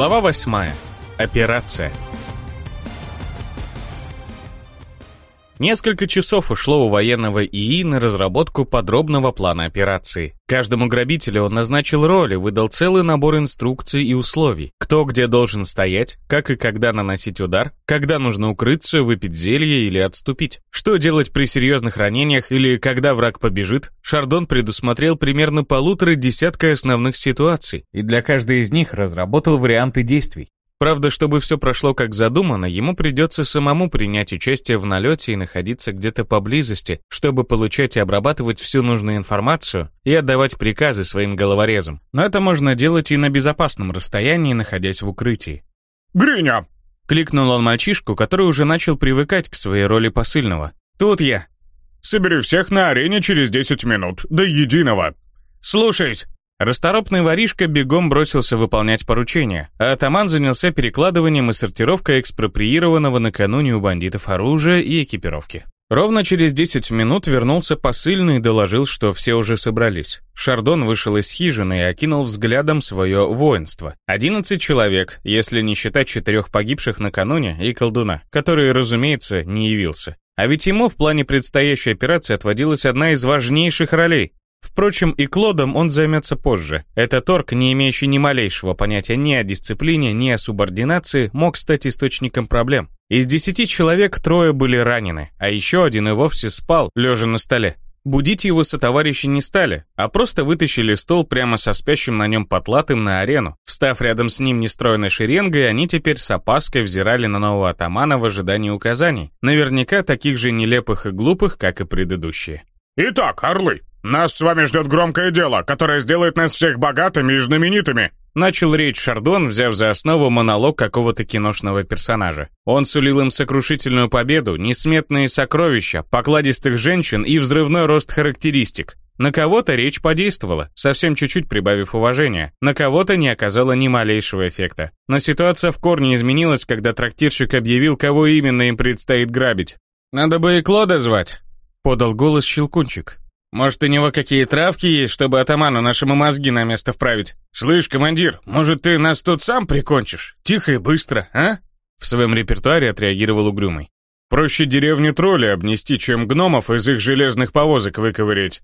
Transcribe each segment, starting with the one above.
Глава 8. Операция. Несколько часов ушло у военного ИИ на разработку подробного плана операции. Каждому грабителю он назначил роли, выдал целый набор инструкций и условий. Кто где должен стоять, как и когда наносить удар, когда нужно укрыться, выпить зелье или отступить. Что делать при серьезных ранениях или когда враг побежит, Шардон предусмотрел примерно полутора десятка основных ситуаций и для каждой из них разработал варианты действий. Правда, чтобы все прошло как задумано, ему придется самому принять участие в налете и находиться где-то поблизости, чтобы получать и обрабатывать всю нужную информацию и отдавать приказы своим головорезам. Но это можно делать и на безопасном расстоянии, находясь в укрытии. «Гриня!» — кликнул он мальчишку, который уже начал привыкать к своей роли посыльного. «Тут я!» «Собери всех на арене через 10 минут, до единого!» «Слушаюсь!» Расторопный воришка бегом бросился выполнять поручения, а атаман занялся перекладыванием и сортировкой экспроприированного накануне у бандитов оружия и экипировки. Ровно через 10 минут вернулся посыльный и доложил, что все уже собрались. Шардон вышел из хижины и окинул взглядом свое воинство. 11 человек, если не считать четырех погибших накануне и колдуна, который, разумеется, не явился. А ведь ему в плане предстоящей операции отводилась одна из важнейших ролей Впрочем, и Клодом он займется позже. Этот орк, не имеющий ни малейшего понятия ни о дисциплине, ни о субординации, мог стать источником проблем. Из десяти человек трое были ранены, а еще один и вовсе спал, лежа на столе. Будить его сотоварищи не стали, а просто вытащили стол прямо со спящим на нем потлатым на арену. Встав рядом с ним нестроенной шеренгой, они теперь с опаской взирали на нового атамана в ожидании указаний, наверняка таких же нелепых и глупых, как и предыдущие. «Итак, орлы, нас с вами ждет громкое дело, которое сделает нас всех богатыми и знаменитыми». Начал речь Шардон, взяв за основу монолог какого-то киношного персонажа. Он сулил им сокрушительную победу, несметные сокровища, покладистых женщин и взрывной рост характеристик. На кого-то речь подействовала, совсем чуть-чуть прибавив уважения. На кого-то не оказала ни малейшего эффекта. Но ситуация в корне изменилась, когда трактирщик объявил, кого именно им предстоит грабить. «Надо бы и Клода звать», — подал голос Щелкунчик. Может, у него какие травки есть, чтобы атаману нашему мозги на место вправить? Слышь, командир, может, ты нас тут сам прикончишь? Тихо и быстро, а?» В своем репертуаре отреагировал Угрюмый. «Проще деревни тролли обнести, чем гномов из их железных повозок выковырять»,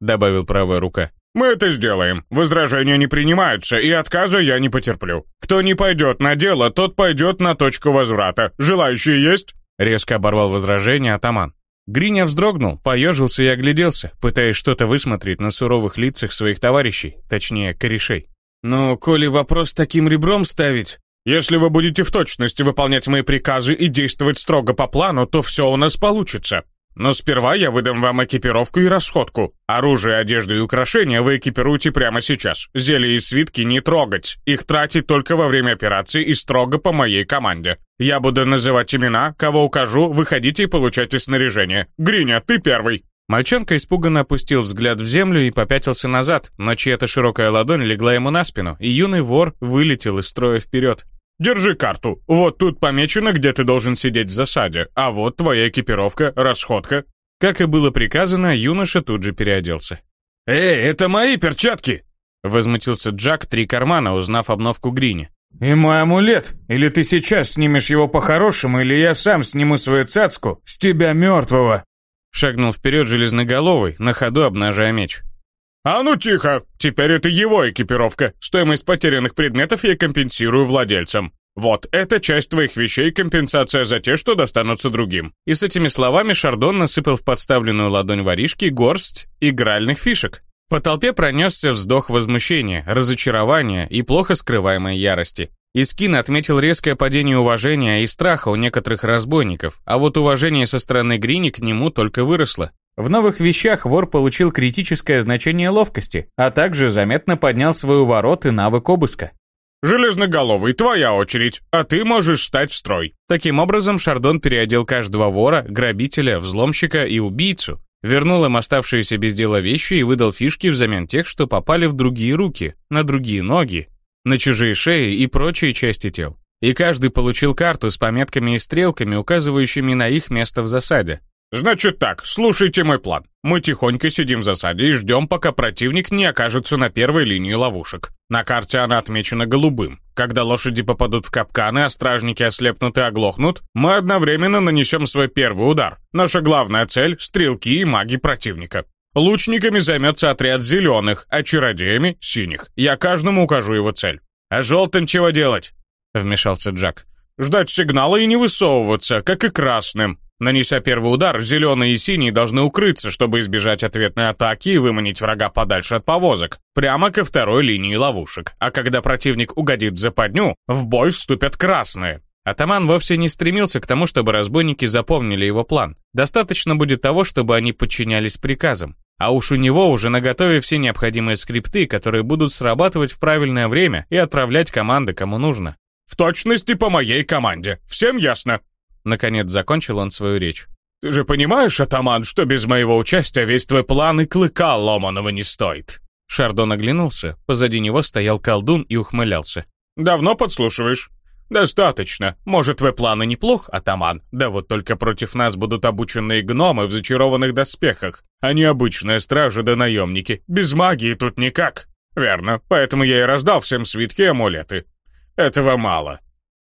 добавил правая рука. «Мы это сделаем. Возражения не принимаются, и отказа я не потерплю. Кто не пойдет на дело, тот пойдет на точку возврата. Желающие есть?» Резко оборвал возражение атаман. Гриня вздрогнул, поежился и огляделся, пытаясь что-то высмотреть на суровых лицах своих товарищей, точнее, корешей. «Ну, коли вопрос таким ребром ставить...» «Если вы будете в точности выполнять мои приказы и действовать строго по плану, то все у нас получится», но сперва я выдам вам экипировку и расходку. Оружие, одежду и украшения вы экипируете прямо сейчас. Зелья и свитки не трогать. Их тратить только во время операции и строго по моей команде. Я буду называть имена, кого укажу, выходите и получайте снаряжение. Гриня, ты первый. Мальчонка испуганно опустил взгляд в землю и попятился назад, но чья-то широкая ладонь легла ему на спину, и юный вор вылетел из строя вперед. Держи карту. Вот тут помечено, где ты должен сидеть в засаде, а вот твоя экипировка, расходка». Как и было приказано, юноша тут же переоделся. «Эй, это мои перчатки!» Возмутился Джак три кармана, узнав обновку Грини. «И мой амулет? Или ты сейчас снимешь его по-хорошему, или я сам сниму свою цацку с тебя мертвого!» Шагнул вперед железноголовый, на ходу обнажая меч. «А ну тихо! Теперь это его экипировка. Стоимость потерянных предметов я компенсирую владельцам. Вот, эта часть твоих вещей компенсация за те, что достанутся другим». И с этими словами Шардон насыпал в подставленную ладонь воришки горсть игральных фишек. По толпе пронесся вздох возмущения, разочарования и плохо скрываемой ярости. Искин отметил резкое падение уважения и страха у некоторых разбойников, а вот уважение со стороны Грини к нему только выросло. В новых вещах вор получил критическое значение ловкости, а также заметно поднял свой уворот и навык обыска. «Железноголовый, твоя очередь, а ты можешь встать в строй». Таким образом, Шардон переодел каждого вора, грабителя, взломщика и убийцу, вернул им оставшиеся без дела вещи и выдал фишки взамен тех, что попали в другие руки, на другие ноги, на чужие шеи и прочие части тел. И каждый получил карту с пометками и стрелками, указывающими на их место в засаде. «Значит так, слушайте мой план. Мы тихонько сидим в засаде и ждем, пока противник не окажется на первой линии ловушек. На карте она отмечена голубым. Когда лошади попадут в капканы, а стражники ослепнут и оглохнут, мы одновременно нанесем свой первый удар. Наша главная цель — стрелки и маги противника. Лучниками займется отряд зеленых, а чародеями — синих. Я каждому укажу его цель. А желтым чего делать? Вмешался Джак. Ждать сигнала и не высовываться, как и красным. Нанеся первый удар, зеленые и синие должны укрыться, чтобы избежать ответной атаки и выманить врага подальше от повозок, прямо ко второй линии ловушек. А когда противник угодит в западню, в бой вступят красные. Атаман вовсе не стремился к тому, чтобы разбойники запомнили его план. Достаточно будет того, чтобы они подчинялись приказам. А уж у него уже наготове все необходимые скрипты, которые будут срабатывать в правильное время и отправлять команды кому нужно. «В точности по моей команде. Всем ясно?» Наконец закончил он свою речь. «Ты же понимаешь, атаман, что без моего участия весь твой план и клыка ломаного не стоит?» Шардон оглянулся, позади него стоял колдун и ухмылялся. «Давно подслушиваешь?» «Достаточно. Может, твой план и неплох, атаман, да вот только против нас будут обученные гномы в зачарованных доспехах, не обычные стражи да наемники. Без магии тут никак». «Верно, поэтому я и раздал всем свитки и амулеты. Этого мало.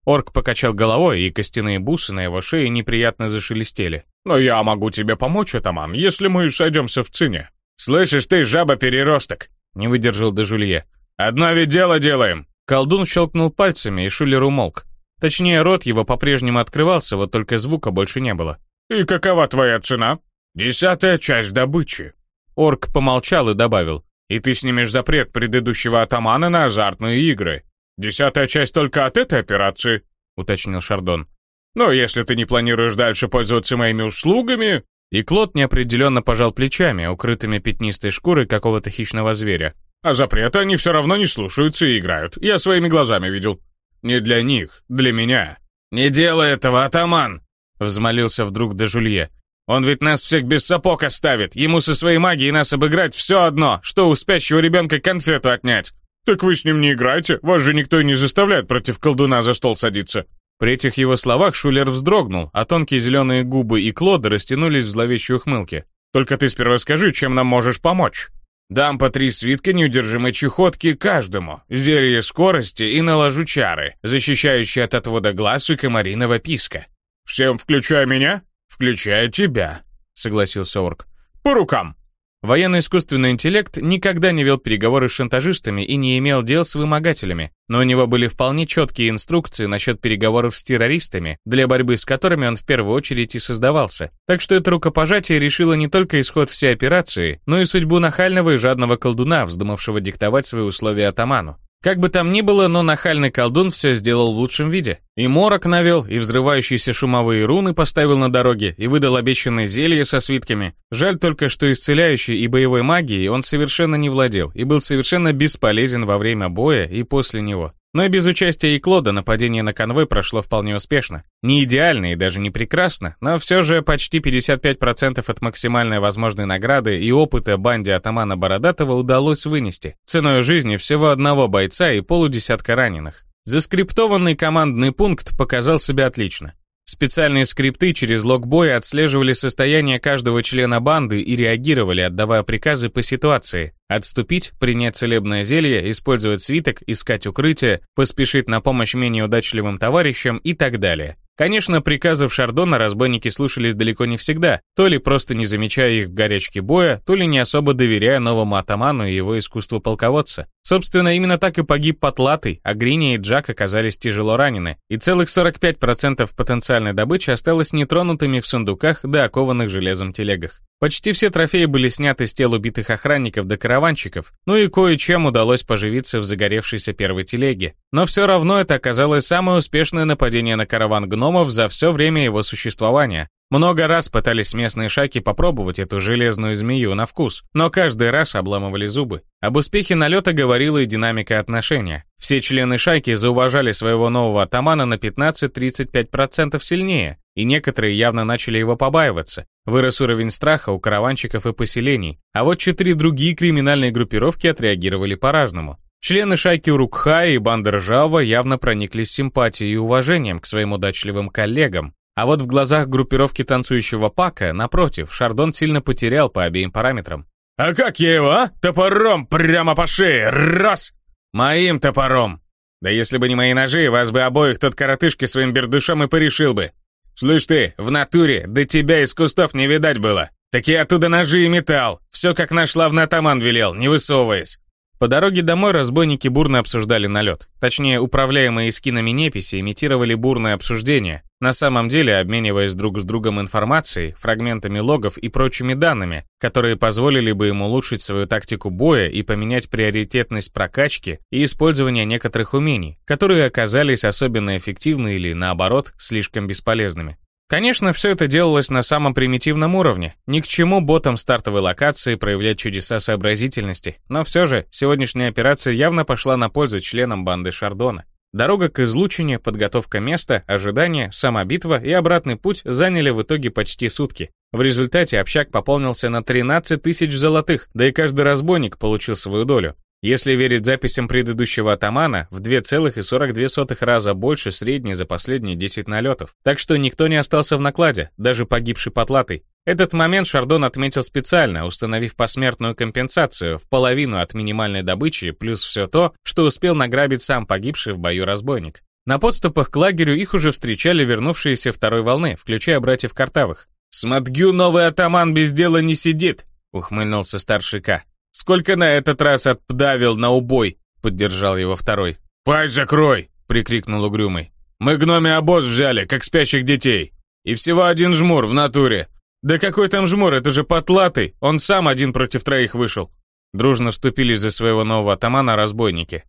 Орк покачал головой, и костяные бусы на его шее неприятно зашелестели. «Но я могу тебе помочь, атаман, если мы сойдемся в цене». «Слышишь ты, жаба-переросток?» — не выдержал Дежулье. «Одно ведь дело делаем!» Колдун щелкнул пальцами, и Шулер умолк. Точнее, рот его по-прежнему открывался, вот только звука больше не было. «И какова твоя цена?» «Десятая часть добычи». Орк помолчал и добавил. «И ты снимешь запрет предыдущего атамана на азартные игры. «Десятая часть только от этой операции», — уточнил Шардон. «Но если ты не планируешь дальше пользоваться моими услугами...» И Клод неопределенно пожал плечами, укрытыми пятнистой шкурой какого-то хищного зверя. «А запреты они все равно не слушаются и играют. Я своими глазами видел. Не для них, для меня». «Не делай этого, атаман!» — взмолился вдруг Жулье. «Он ведь нас всех без сапог оставит. Ему со своей магией нас обыграть все одно, что у спящего ребенка конфету отнять. «Так вы с ним не играете, вас же никто и не заставляет против колдуна за стол садиться». При этих его словах Шулер вздрогнул, а тонкие зеленые губы и Клода растянулись в зловещей ухмылке. «Только ты сперва скажи, чем нам можешь помочь?» «Дам по три свитка неудержимой чехотки каждому, зелье скорости и наложу чары, защищающие от отвода глаз и комариного писка». «Всем, включая меня?» «Включая тебя», — согласился орк. «По рукам!» Военно-искусственный интеллект никогда не вел переговоры с шантажистами и не имел дел с вымогателями, но у него были вполне четкие инструкции насчет переговоров с террористами, для борьбы с которыми он в первую очередь и создавался. Так что это рукопожатие решило не только исход всей операции, но и судьбу нахального и жадного колдуна, вздумавшего диктовать свои условия атаману. Как бы там ни было, но нахальный колдун все сделал в лучшем виде. И морок навел, и взрывающиеся шумовые руны поставил на дороге, и выдал обещанное зелье со свитками. Жаль только, что исцеляющей и боевой магией он совершенно не владел, и был совершенно бесполезен во время боя и после него. Но и без участия Иклода нападение на конвой прошло вполне успешно. Не идеально и даже не прекрасно, но все же почти 55% от максимальной возможной награды и опыта банде атамана Бородатого удалось вынести, ценой жизни всего одного бойца и полудесятка раненых. Заскриптованный командный пункт показал себя отлично. Специальные скрипты через лог боя отслеживали состояние каждого члена банды и реагировали, отдавая приказы по ситуации. Отступить, принять целебное зелье, использовать свиток, искать укрытие, поспешить на помощь менее удачливым товарищам и так далее. Конечно, приказов Шардона разбойники слушались далеко не всегда, то ли просто не замечая их в горячке боя, то ли не особо доверяя новому атаману и его искусству полководца. Собственно, именно так и погиб Потлатый, а Гриня и Джак оказались тяжело ранены, и целых 45% потенциальной добычи осталось нетронутыми в сундуках да окованных железом телегах. Почти все трофеи были сняты с тел убитых охранников до караванщиков, ну и кое-чем удалось поживиться в загоревшейся первой телеге. Но все равно это оказалось самое успешное нападение на караван гномов за все время его существования. Много раз пытались местные шаки попробовать эту железную змею на вкус, но каждый раз обламывали зубы. Об успехе налета говорила и динамика отношения. Все члены шайки зауважали своего нового атамана на 15-35% сильнее, и некоторые явно начали его побаиваться. Вырос уровень страха у караванщиков и поселений, а вот четыре другие криминальные группировки отреагировали по-разному. Члены шайки Урукха и банды Ржава явно прониклись симпатией и уважением к своим удачливым коллегам, а вот в глазах группировки танцующего Пака, напротив, Шардон сильно потерял по обеим параметрам. «А как я его, а? Топором прямо по шее! Раз!» Моим топором. Да если бы не мои ножи, вас бы обоих тот коротышки своим бердышом и порешил бы. Слышь ты, в натуре, до тебя из кустов не видать было. Так я оттуда ножи и металл. Все как наш славный атаман велел, не высовываясь. По дороге домой разбойники бурно обсуждали налет. Точнее, управляемые скинами неписи имитировали бурное обсуждение, на самом деле обмениваясь друг с другом информацией, фрагментами логов и прочими данными, которые позволили бы им улучшить свою тактику боя и поменять приоритетность прокачки и использования некоторых умений, которые оказались особенно эффективны или, наоборот, слишком бесполезными. Конечно, все это делалось на самом примитивном уровне. Ни к чему ботам стартовой локации проявлять чудеса сообразительности, но все же сегодняшняя операция явно пошла на пользу членам банды Шардона. Дорога к излучине, подготовка места, ожидание, сама битва и обратный путь заняли в итоге почти сутки. В результате общак пополнился на 13 тысяч золотых, да и каждый разбойник получил свою долю. Если верить записям предыдущего атамана, в 2,42 раза больше средней за последние 10 налетов. Так что никто не остался в накладе, даже погибший потлатый. Этот момент Шардон отметил специально, установив посмертную компенсацию в половину от минимальной добычи, плюс все то, что успел награбить сам погибший в бою разбойник. На подступах к лагерю их уже встречали вернувшиеся второй волны, включая братьев Картавых. «Сматгю новый атаман без дела не сидит», — ухмыльнулся старший К. «Сколько на этот раз отпдавил на убой?» — поддержал его второй. «Пасть закрой!» — прикрикнул угрюмый. «Мы гноме обоз взяли, как спящих детей. И всего один жмур в натуре. Да какой там жмур, это же потлатый, он сам один против троих вышел». Дружно вступились за своего нового атамана разбойники.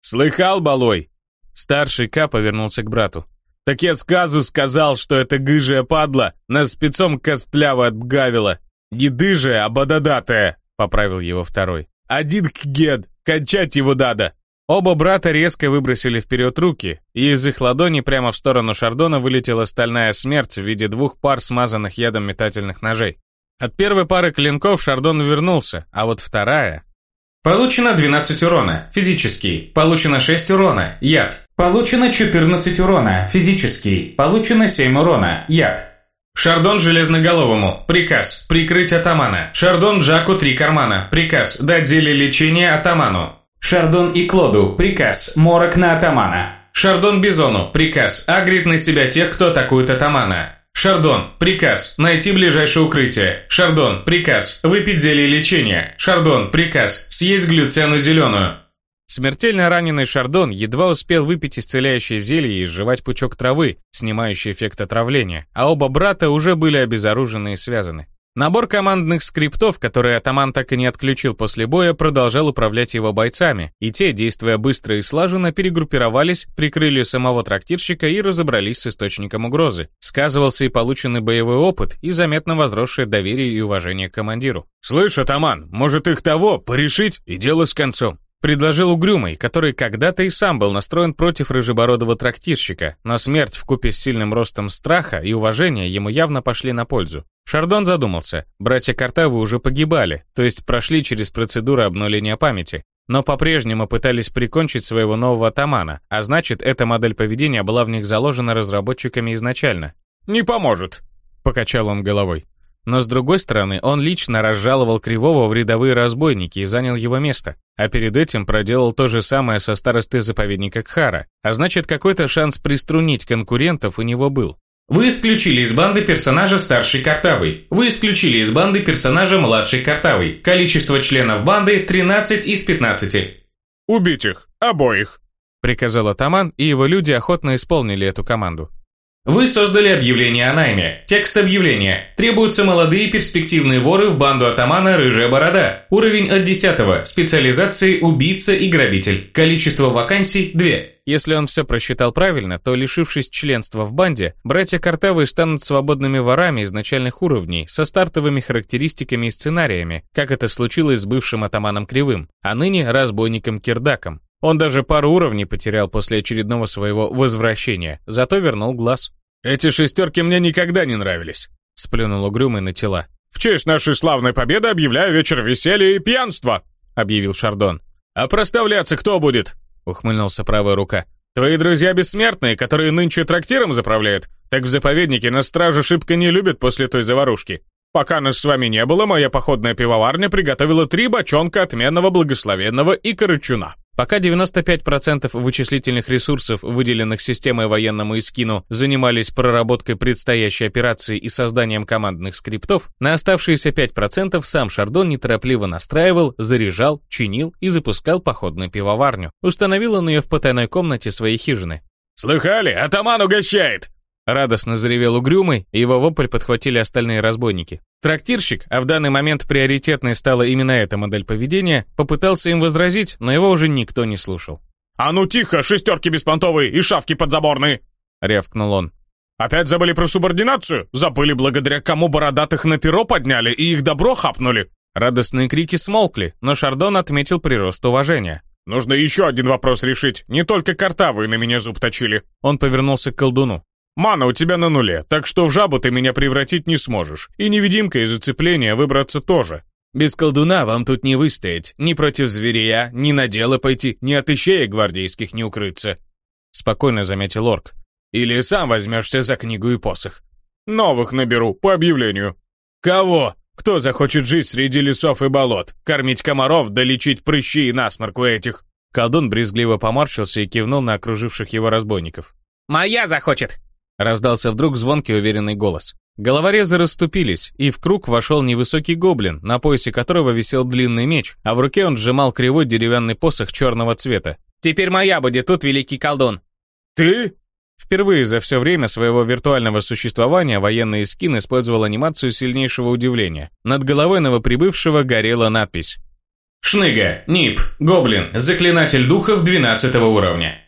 «Слыхал, балой?» Старший К повернулся к брату. «Так я сказу сказал, что это гыжая падла, нас спецом костляво отбгавила. Не дыжая, а бододатая!» Поправил его второй. «Один кгед! Кончать его надо!» Оба брата резко выбросили вперед руки, и из их ладони прямо в сторону Шардона вылетела стальная смерть в виде двух пар смазанных ядом метательных ножей. От первой пары клинков Шардон вернулся, а вот вторая... Получено 12 урона, физический. Получено 6 урона, яд. Получено 14 урона, физический. Получено 7 урона, яд. Шардон Железноголовому. Приказ. Прикрыть атамана. Шардон Джаку три кармана. Приказ. Дать зелье лечения атаману. Шардон и Клоду. Приказ. Морок на атамана. Шардон Бизону. Приказ. Агрит на себя тех, кто атакует атамана. Шардон. Приказ. Найти ближайшее укрытие. Шардон. Приказ. Выпить зелье лечения. Шардон. Приказ. Съесть глюцену зеленую. Смертельно раненый Шардон едва успел выпить исцеляющее зелье и жевать пучок травы, снимающий эффект отравления, а оба брата уже были обезоружены и связаны. Набор командных скриптов, которые атаман так и не отключил после боя, продолжал управлять его бойцами, и те, действуя быстро и слаженно, перегруппировались, прикрыли самого трактирщика и разобрались с источником угрозы. Сказывался и полученный боевой опыт, и заметно возросшее доверие и уважение к командиру. «Слышь, атаман, может их того, порешить и дело с концом?» Предложил Угрюмый, который когда-то и сам был настроен против рыжебородого трактирщика, но смерть в купе с сильным ростом страха и уважения ему явно пошли на пользу. Шардон задумался. Братья Картавы уже погибали, то есть прошли через процедуру обнуления памяти, но по-прежнему пытались прикончить своего нового атамана, а значит, эта модель поведения была в них заложена разработчиками изначально. «Не поможет», — покачал он головой. Но с другой стороны, он лично разжаловал Кривого в рядовые разбойники и занял его место, а перед этим проделал то же самое со старостой заповедника Кхара, а значит какой-то шанс приструнить конкурентов у него был. Вы исключили из банды персонажа старший Картавый. Вы исключили из банды персонажа младший Картавый. Количество членов банды 13 из 15. «Убить их, обоих», — приказал атаман, и его люди охотно исполнили эту команду. Вы создали объявление о найме. Текст объявления. Требуются молодые перспективные воры в банду атамана «Рыжая борода». Уровень от 10. Специализации «Убийца и грабитель». Количество вакансий – 2. Если он все просчитал правильно, то, лишившись членства в банде, братья Картавы станут свободными ворами изначальных уровней, со стартовыми характеристиками и сценариями, как это случилось с бывшим атаманом Кривым, а ныне разбойником Кирдаком. Он даже пару уровней потерял после очередного своего возвращения, зато вернул глаз. «Эти шестерки мне никогда не нравились», — сплюнул угрюмый на тела. «В честь нашей славной победы объявляю вечер веселья и пьянства», — объявил Шардон. «А проставляться кто будет?» — ухмыльнулся правая рука. «Твои друзья бессмертные, которые нынче трактиром заправляют, так в заповеднике нас стражи шибко не любят после той заварушки. Пока нас с вами не было, моя походная пивоварня приготовила три бочонка отменного благословенного и корычуна. Пока 95% вычислительных ресурсов, выделенных системой военному Искину, занимались проработкой предстоящей операции и созданием командных скриптов, на оставшиеся 5% сам Шардон неторопливо настраивал, заряжал, чинил и запускал походную пивоварню. Установил он ее в потайной комнате своей хижины. «Слыхали? Атаман угощает!» Радостно заревел угрюмый, и его вопль подхватили остальные разбойники. Трактирщик, а в данный момент приоритетной стала именно эта модель поведения, попытался им возразить, но его уже никто не слушал. «А ну тихо, шестерки беспонтовые и шавки подзаборные!» — рявкнул он. «Опять забыли про субординацию? Забыли, благодаря кому бородатых на перо подняли и их добро хапнули?» Радостные крики смолкли, но Шардон отметил прирост уважения. «Нужно еще один вопрос решить. Не только картавые на меня зуб точили». Он повернулся к колдуну. Мана у тебя на нуле, так что в жабу ты меня превратить не сможешь. И невидимка из зацепления выбраться тоже. Без колдуна вам тут не выстоять. Ни против зверя, ни на дело пойти, ни от ищеек гвардейских не укрыться. Спокойно заметил орк. Или сам возьмешься за книгу и посох. Новых наберу, по объявлению. Кого? Кто захочет жить среди лесов и болот? Кормить комаров да лечить прыщи и насморк у этих? Колдун брезгливо поморщился и кивнул на окруживших его разбойников. «Моя захочет!» Раздался вдруг звонкий уверенный голос. Головорезы расступились, и в круг вошел невысокий гоблин, на поясе которого висел длинный меч, а в руке он сжимал кривой деревянный посох черного цвета. «Теперь моя будет тут великий колдун!» «Ты?» Впервые за все время своего виртуального существования военный скин использовал анимацию сильнейшего удивления. Над головой новоприбывшего горела надпись. «Шныга, НИП, Гоблин, Заклинатель Духов 12 уровня.